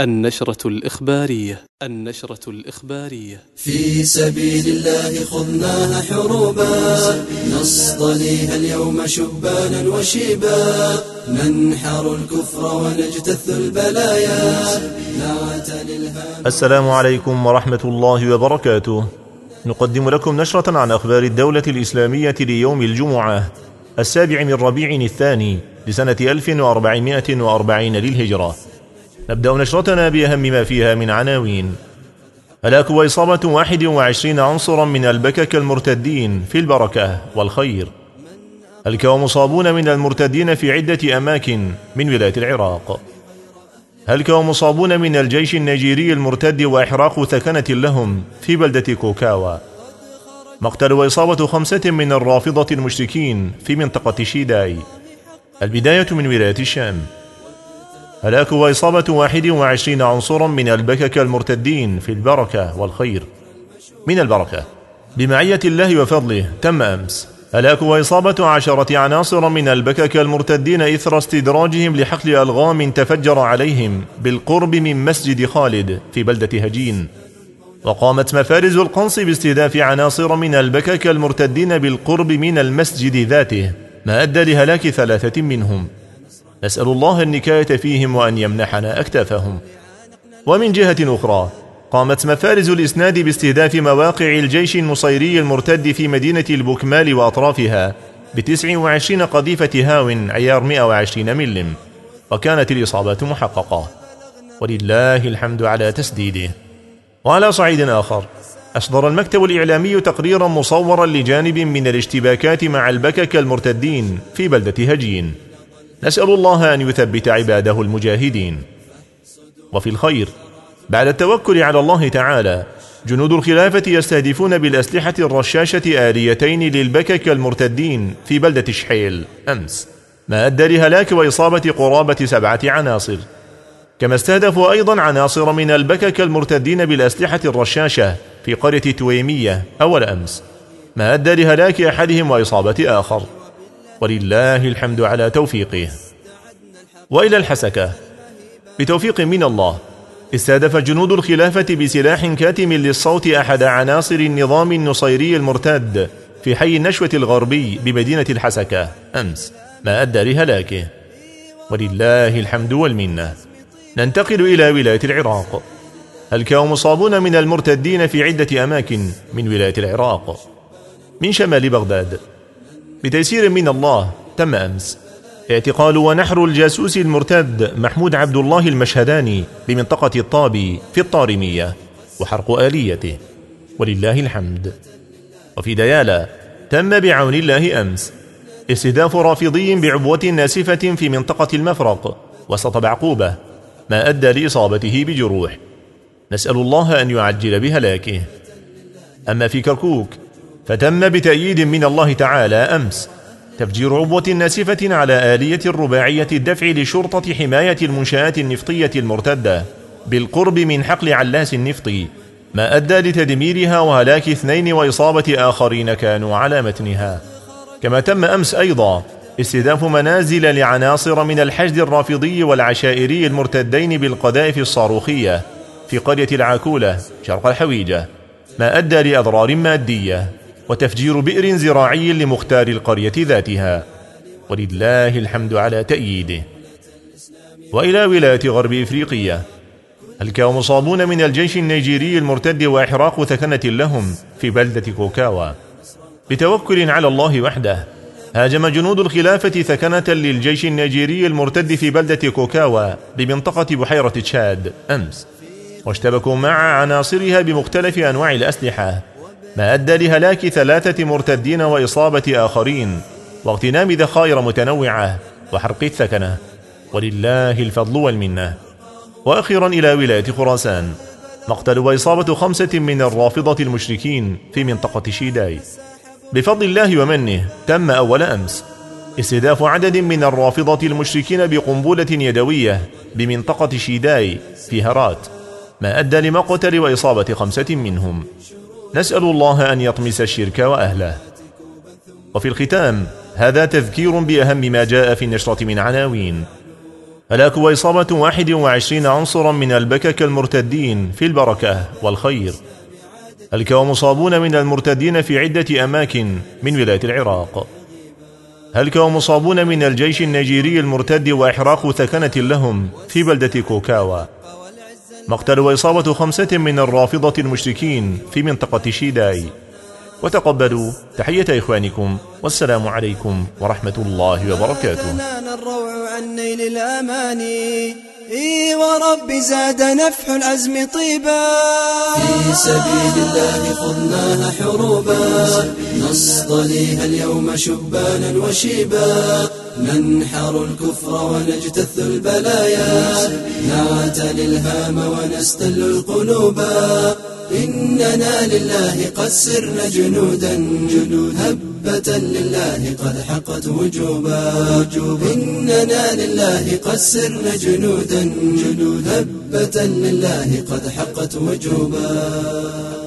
النشرة الإخبارية النشرة الإخبارية. في سبيل الله خضناها حروبا نصطليها اليوم شبانا وشيبا. ننحر الكفر ونجتث البلايا. السلام عليكم ورحمة الله وبركاته. نقدم لكم نشرة عن أخبار الدولة الإسلامية ليوم الجمعة السابع من ربيع الثاني لسنة 1440 للهجرة. نبدأ نشرتنا بأهم ما فيها من عناوين. هلاك وإصابة 21 عنصرا من البكك المرتدين في البركة والخير. هلك ومصابون من المرتدين في عدة أماكن من ولاية العراق. هلك ومصابون من الجيش النيجيري المرتد وإحراق ثكنة لهم في بلدة كوكاوا. مقتل وإصابة خمسة من الرافضة المشركين في منطقة شيداي. البداية من ولاية الشام. هلاك وإصابة 21 عنصرا من البكك المرتدين في البركة والخير. من البركة. بمعية الله وفضله تم أمس. هلاك وإصابة عشرة عناصر من البكك المرتدين إثر استدراجهم لحقل ألغام تفجر عليهم بالقرب من مسجد خالد في بلدة هجين. وقامت مفارز القنص باستهداف عناصر من البكك المرتدين بالقرب من المسجد ذاته ما أدى لهلاك ثلاثة منهم. نسأل الله النكاية فيهم وأن يمنحنا أكتافهم. ومن جهة أخرى قامت مفارز الإسناد باستهداف مواقع الجيش النصيري المرتد في مدينة البكمال وأطرافها بتسع وعشرين قذيفة هاو عيار 120 ملم وكانت الإصابات محققة. ولله الحمد على تسديده. وعلى صعيد آخر أصدر المكتب الإعلامي تقريرا مصورا لجانب من الاشتباكات مع البكك المرتدين في بلدة هجين. نسأل الله أن يثبت عباده المجاهدين. وفي الخير بعد التوكل على الله تعالى جنود الخلافة يستهدفون بالأسلحة الرشاشة آليتين للبكك المرتدين في بلدة شحيل. أمس ما أدى لهلاك وإصابة قرابة سبعة عناصر. كما استهدفوا أيضا عناصر من البكك المرتدين بالأسلحة الرشاشة في قرية تويمية أول أمس. ما أدى لهلاك أحدهم وإصابة آخر. ولله الحمد على توفيقه. وإلى الحسكة. بتوفيق من الله استهدف جنود الخلافة بسلاح كاتم للصوت أحد عناصر النظام النصيري المرتد في حي النشوة الغربي بمدينة الحسكة. أمس ما أدى لهلاكه. ولله الحمد والمنة. ننتقل إلى ولاية العراق. هلك مصابون من المرتدين في عدة أماكن من ولاية العراق؟ من شمال بغداد. بتيسير من الله تم أمس. اعتقال ونحر الجاسوس المرتد محمود عبد الله المشهداني بمنطقة الطابي في الطارمية وحرق آليته. ولله الحمد. وفي ديالى تم بعون الله أمس. استهداف رافضي بعبوة ناسفة في منطقة المفرق وسط بعقوبة ما أدى لإصابته بجروح. نسأل الله أن يعجل بهلاكه. أما في كركوك فتم بتأييد من الله تعالى أمس. تفجير عبوة ناسفة على آلية الرباعية الدفع لشرطة حماية المنشآت النفطية المرتدة. بالقرب من حقل علاس النفطي ما أدى لتدميرها وهلاك اثنين وإصابة آخرين كانوا على متنها. كما تم أمس أيضا استهداف منازل لعناصر من الحشد الرافضي والعشائري المرتدين بالقذائف الصاروخية في قرية العاكولة شرق الحويجة. ما أدى لأضرار مادية. وتفجير بئر زراعي لمختار القرية ذاتها. ولله الحمد على تأييده. وإلى ولاية غرب إفريقيا. هلك مصابون من الجيش النيجيري المرتد وإحراق ثكنة لهم في بلدة كوكاوا. بتوكل على الله وحده هاجم جنود الخلافة ثكنة للجيش النيجيري المرتد في بلدة كوكاوا بمنطقة بحيرة تشاد أمس. واشتبكوا مع عناصرها بمختلف أنواع الأسلحة. ما أدى لهلاك ثلاثة مرتدين وإصابة آخرين واغتنام ذخائر متنوعة وحرق الثكنة. ولله الفضل والمنة. وأخيرا إلى ولاية خراسان. مقتل وإصابة خمسة من الرافضة المشركين في منطقة شيداي. بفضل الله ومنه تم أول أمس استهداف عدد من الرافضة المشركين بقنبلة يدوية بمنطقة شيداي في هرات. ما أدى لمقتل وإصابة خمسة منهم. نسأل الله أن يطمس الشرك وأهله. وفي الختام هذا تذكير بأهم ما جاء في النشرة من عناوين. هلاك وإصابة واحد وعشرين عنصرا من البكك المرتدين في البركة والخير. هلك ومصابون من المرتدين في عدة أماكن من ولاية العراق. هلك ومصابون من الجيش النيجيري المرتد وإحراق ثكنة لهم في بلدة كوكاوا. مقتل وإصابة خمسة من الرافضة المشركين في منطقة شيداي. وتقبلوا تحية إخوانكم والسلام عليكم ورحمة الله وبركاته. إي ورب زاد نفح العزم طيبا. في سبيل الله خضناها حروبا. نصطليها اليوم شبانا وشيبا. ننحر الكفر ونجتث البلايا. نعتلي الهام ونستل القلوبا إننا لله قد سرنا جنودا جنود هبة لله قد حقت وجوبا. إننا لله قد سرنا جنودا جنود هبة لله قد حقت وجوبا.